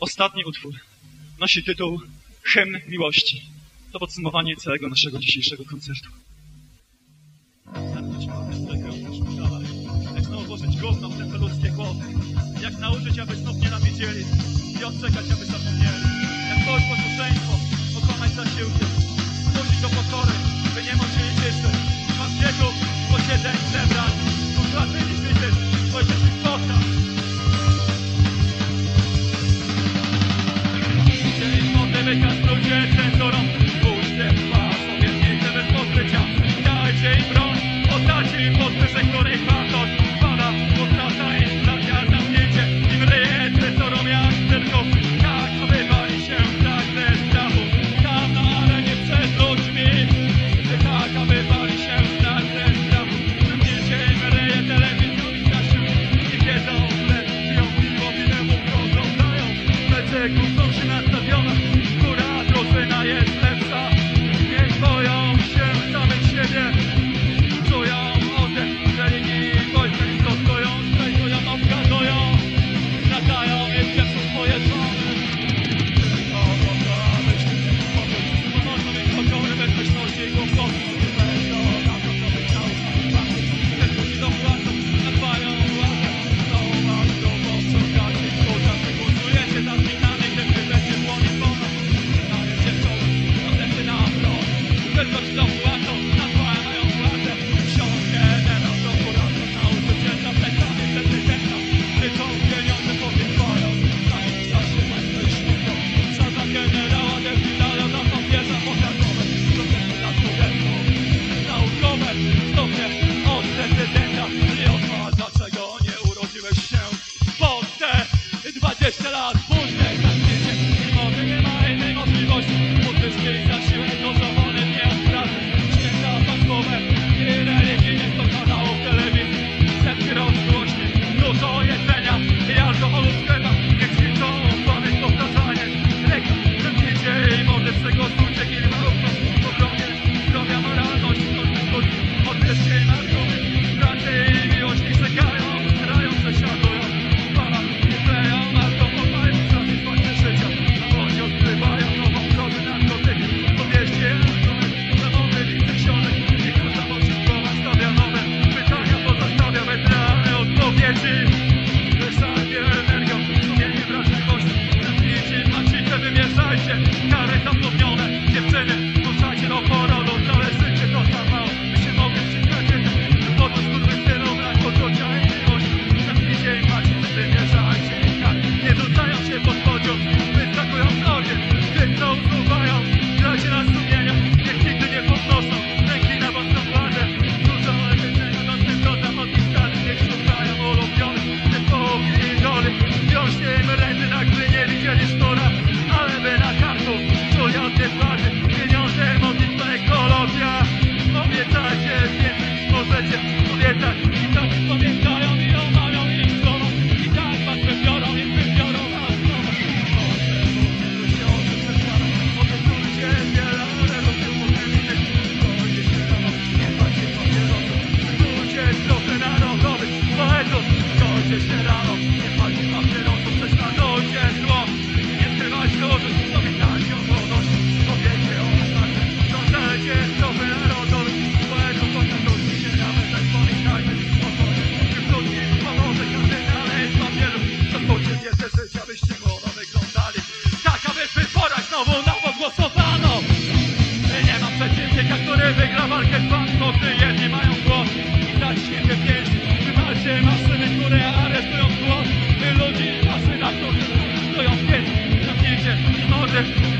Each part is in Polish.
Ostatni utwór nosi tytuł Hymn Miłości. To podsumowanie całego naszego dzisiejszego koncertu. Jak znowu włożyć gówno w te ludzkie głowy? Jak nauczyć, aby znów nie nawiedzieli? I odczekać, aby zapomnieli? Jak dojść posłuszeństwo, pokonać zasiłkiem? Zmusić do pokory, by nie móc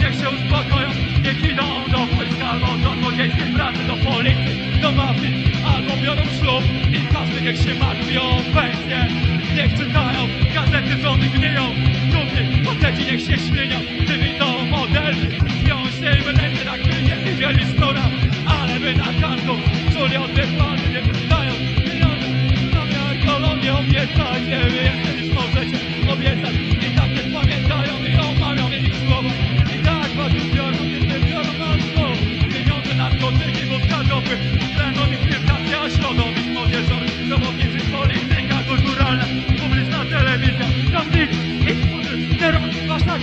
niech się uspokoją, niech idą do wojska, albo do złodziejskiej pracy, do policji, do mafii, albo biorą ślub i każdy niech się martwi o pensję. Niech czytają gazety, żony gnieją, trupy, faceci niech się śmieją, własnych i sterować wasz nasz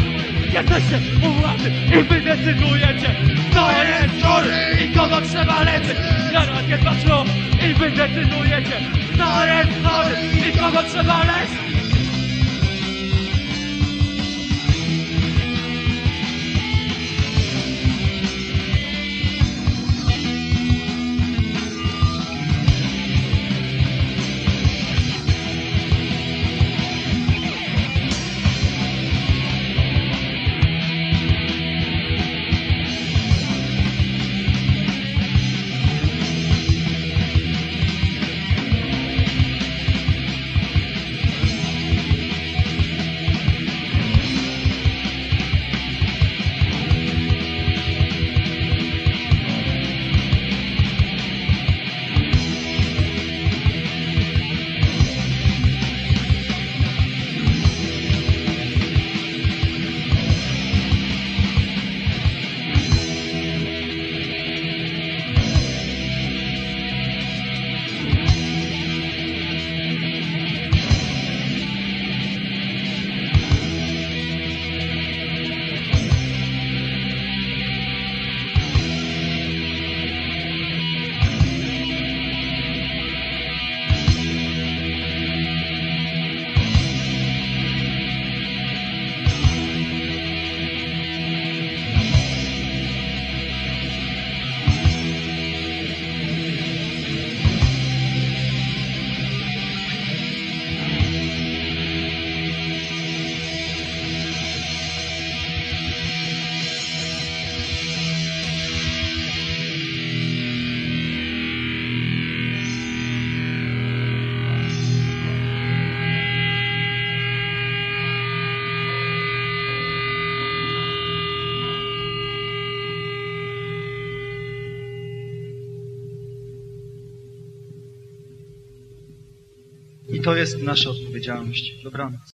Jesteście u władzy i wy decydujecie Kto jest chory i kogo trzeba leczyć. Zaraz jest wasz i wy decydujecie Kto jest chory i kogo to jest nasza odpowiedzialność. Dobranoc.